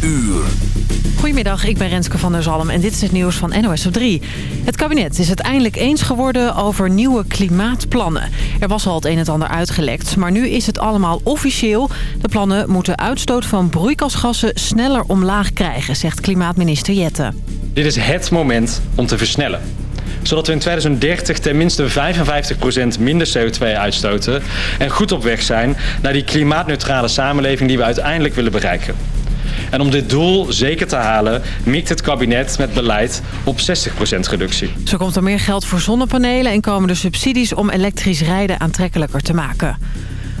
uur. Goedemiddag, ik ben Renske van der Zalm en dit is het nieuws van NOS op 3. Het kabinet is het eindelijk eens geworden over nieuwe klimaatplannen. Er was al het een en het ander uitgelekt, maar nu is het allemaal officieel. De plannen moeten uitstoot van broeikasgassen sneller omlaag krijgen, zegt klimaatminister Jette. Dit is het moment om te versnellen zodat we in 2030 tenminste 55% minder CO2 uitstoten... en goed op weg zijn naar die klimaatneutrale samenleving die we uiteindelijk willen bereiken. En om dit doel zeker te halen, mikt het kabinet met beleid op 60% reductie. Zo komt er meer geld voor zonnepanelen en komen er subsidies om elektrisch rijden aantrekkelijker te maken.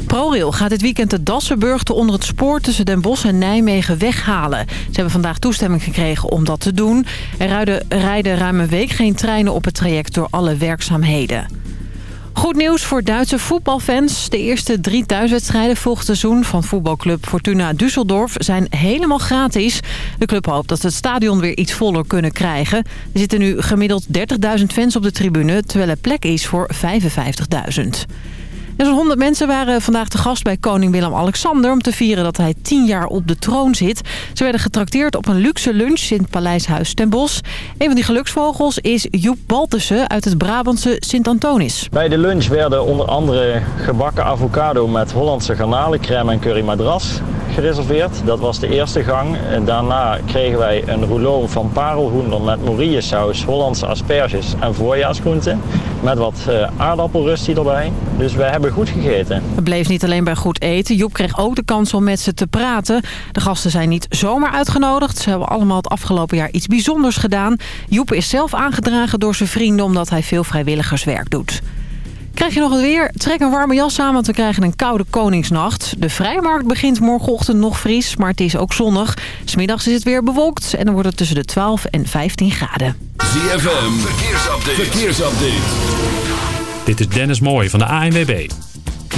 ProRail gaat dit weekend de Dassenburg onder het spoor tussen Den Bosch en Nijmegen weghalen. Ze hebben vandaag toestemming gekregen om dat te doen. Er rijden ruim een week geen treinen op het traject door alle werkzaamheden. Goed nieuws voor Duitse voetbalfans. De eerste drie thuiswedstrijden volgend seizoen van voetbalclub Fortuna Düsseldorf zijn helemaal gratis. De club hoopt dat ze het stadion weer iets voller kunnen krijgen. Er zitten nu gemiddeld 30.000 fans op de tribune, terwijl er plek is voor 55.000. Zo'n 100 mensen waren vandaag te gast bij koning Willem-Alexander... om te vieren dat hij 10 jaar op de troon zit. Ze werden getrakteerd op een luxe lunch in het Paleishuis ten Bosch. Een van die geluksvogels is Joep Baltussen uit het Brabantse Sint-Antonis. Bij de lunch werden onder andere gebakken avocado met Hollandse garnalencrème en curry madras gereserveerd. Dat was de eerste gang. En daarna kregen wij een rouleau van parelhoender met morillesaus, Hollandse asperges en voorjaarsgroenten. Met wat uh, aardappelrustie erbij. Dus we hebben goed gegeten. Het bleef niet alleen bij goed eten. Joep kreeg ook de kans om met ze te praten. De gasten zijn niet zomaar uitgenodigd. Ze hebben allemaal het afgelopen jaar iets bijzonders gedaan. Joep is zelf aangedragen door zijn vrienden omdat hij veel vrijwilligerswerk doet. Krijg je nog het weer? Trek een warme jas aan, want we krijgen een koude koningsnacht. De vrijmarkt begint morgenochtend nog fris, maar het is ook zonnig. Smiddags is het weer bewolkt en dan wordt het tussen de 12 en 15 graden. ZFM, verkeersupdate. verkeersupdate. Dit is Dennis Mooij van de ANWB.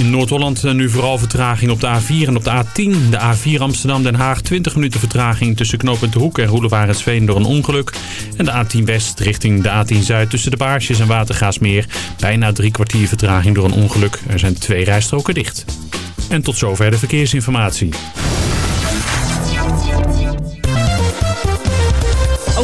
In Noord-Holland nu vooral vertraging op de A4 en op de A10. De A4 Amsterdam-Den Haag 20 minuten vertraging tussen knooppunt De Hoek en Roelevarensveen door een ongeluk. En de A10 West richting de A10 Zuid tussen de Baarsjes en Watergaasmeer. Bijna drie kwartier vertraging door een ongeluk. Er zijn twee rijstroken dicht. En tot zover de verkeersinformatie.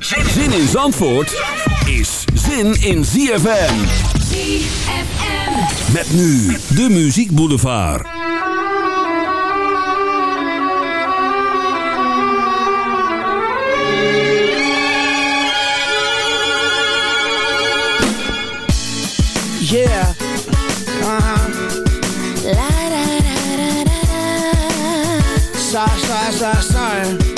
Zin in Zandvoort is zin in ZFM. ZFM. Met nu de Muziek Boulevard. Yeah. Uh-huh. La da da da da da. Sorry, sorry, sorry, sorry.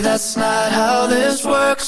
that's not how this works.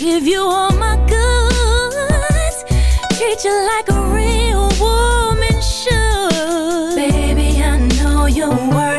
give you all my goods, treat you like a real woman should. Baby, I know you're worth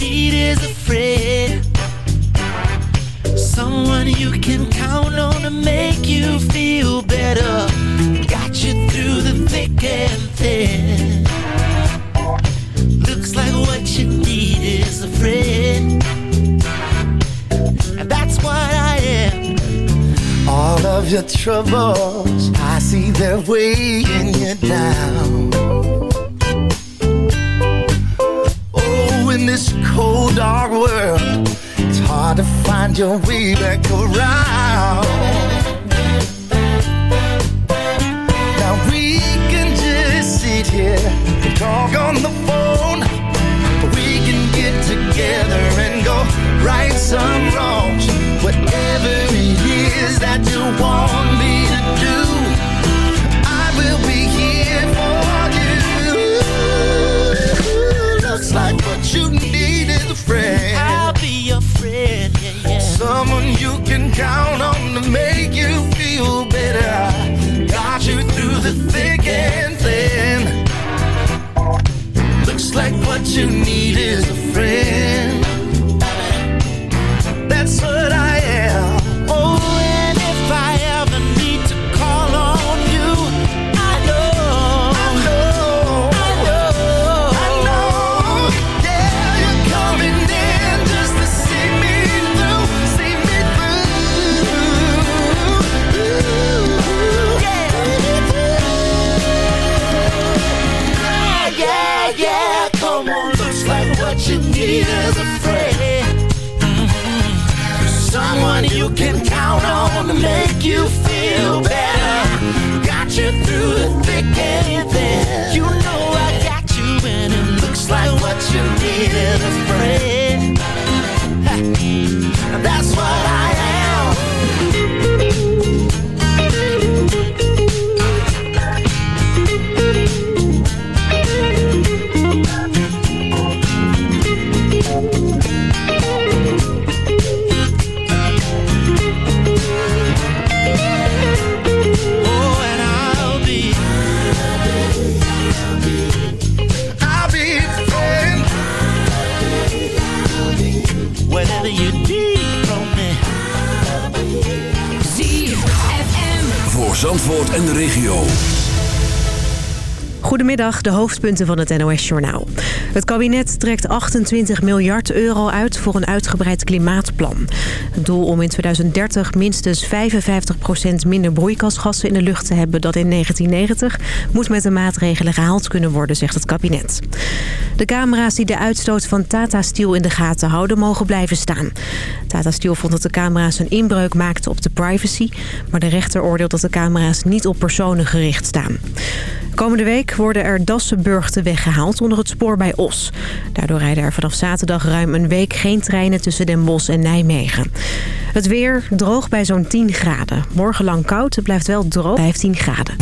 need is a friend. Someone you can count on to make you feel better. Got you through the thick and thin. Looks like what you need is a friend. And that's what I am. All of your troubles, I see they're weighing you down. This cold, dark world, it's hard to find your way back around. Now we can just sit here and talk on the phone. We can get together and go right some wrongs. Whatever it is that you want me to do, Looks like what you need is a friend. I'll be your friend, yeah, yeah. Someone you can count on to make you feel better. Got you through the thick and thin. Looks like what you need is a friend. You feel better. De hoofdpunten van het NOS-journaal. Het kabinet trekt 28 miljard euro uit voor een uitgebreid klimaatplan. Het doel om in 2030 minstens 55% minder broeikasgassen in de lucht te hebben dan in 1990... moet met de maatregelen gehaald kunnen worden, zegt het kabinet. De camera's die de uitstoot van Tata Steel in de gaten houden mogen blijven staan. Tata Steel vond dat de camera's een inbreuk maakten op de privacy... maar de rechter oordeelt dat de camera's niet op personen gericht staan. Komende week worden er Dassenburgten weggehaald onder het spoor bij Os. Daardoor rijden er vanaf zaterdag ruim een week geen treinen tussen Den Bosch en Nijmegen. Het weer droog bij zo'n 10 graden. Morgen lang koud, het blijft wel droog 15 graden.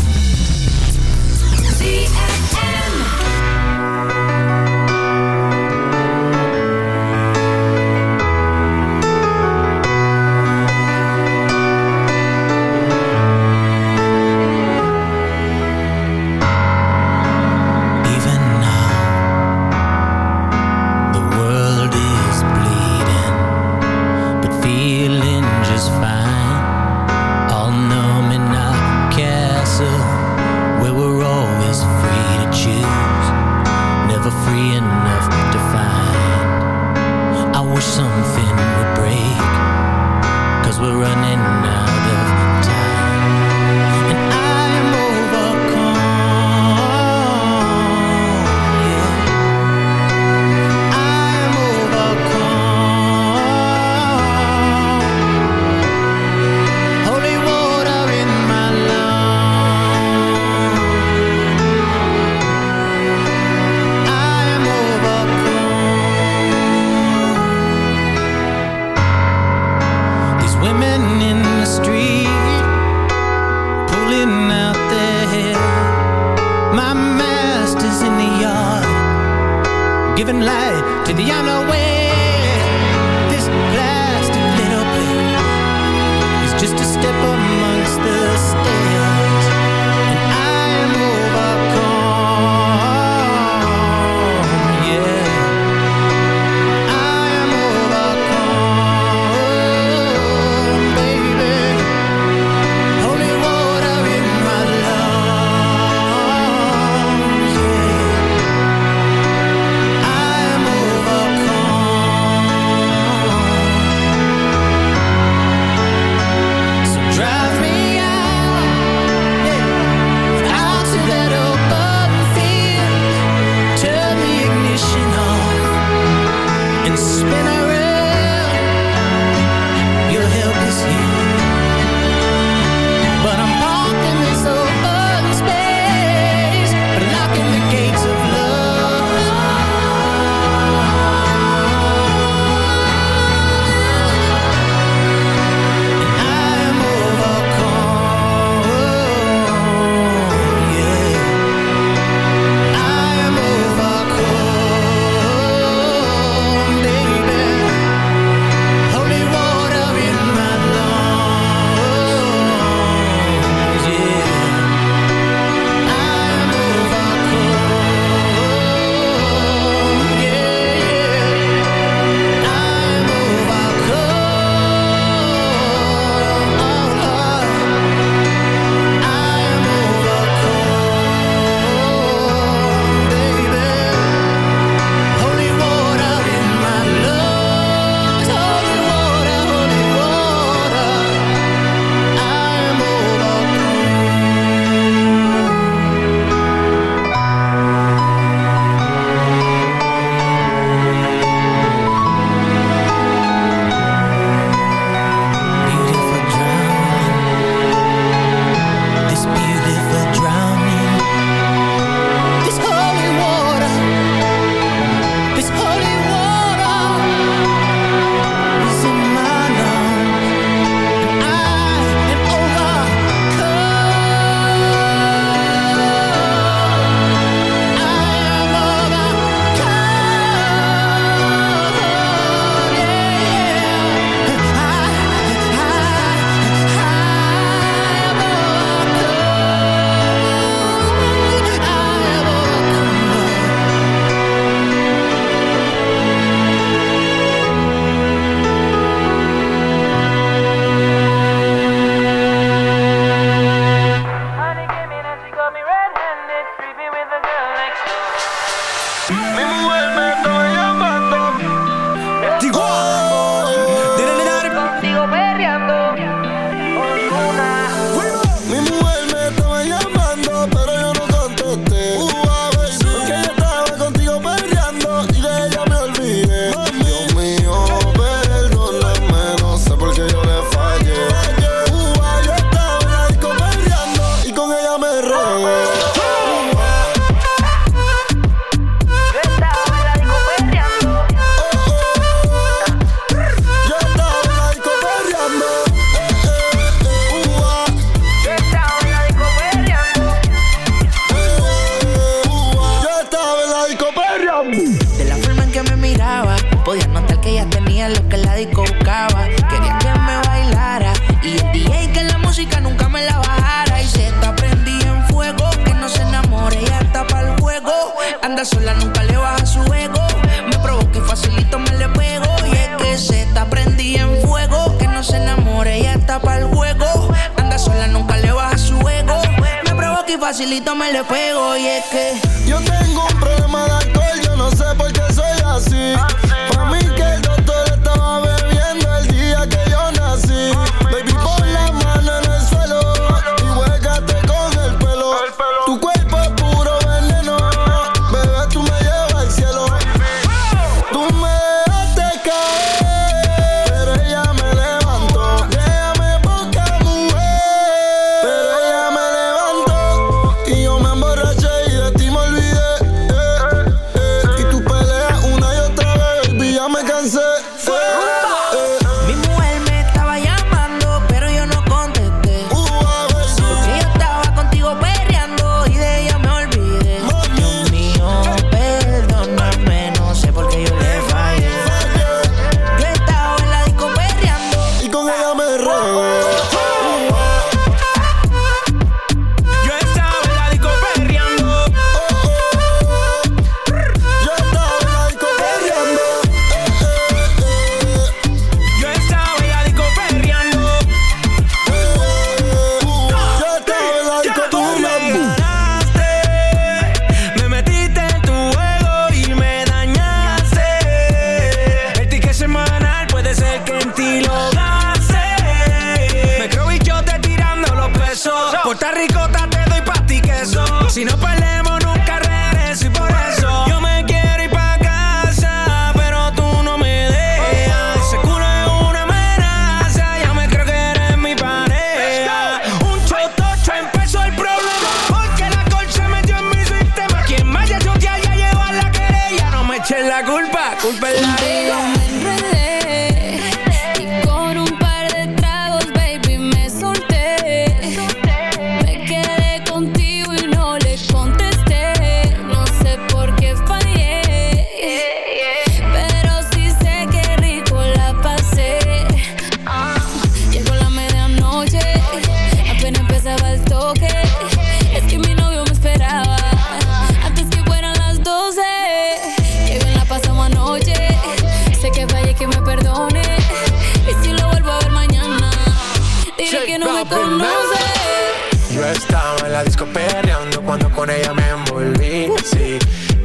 la disco perreando cuando con ella me envolví. Sí,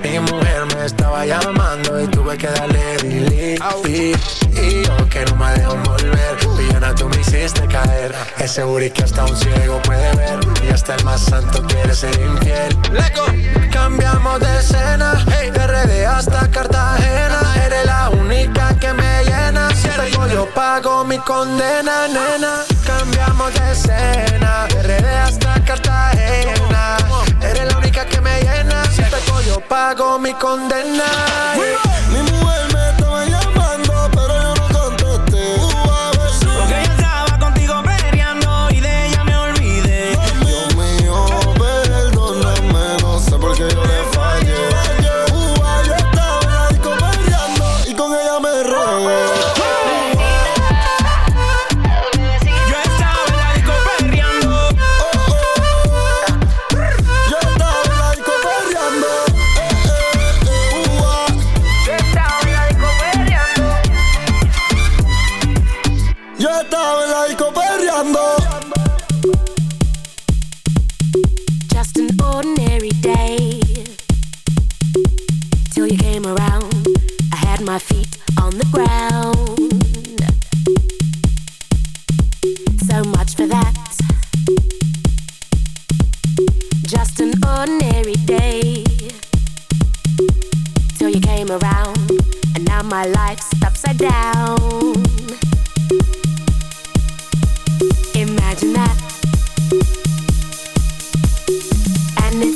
mi mujer me estaba llamando y tuve que darle delete. Y yo que no me dejo volver, villana tú me hiciste caer. Ese booty que hasta un ciego puede ver y hasta el más santo quiere ser infiel. Leco, cambiamos de escena, hey. de RD hasta Cartagena. Eres la única que me yo pago mi condena, nena. Cambiamos de escena. RD hasta Cartagena. Eres la única que me llena. Si te yo pago mi condena.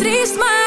triste mas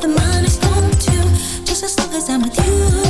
the money's going to Just as long as I'm with you.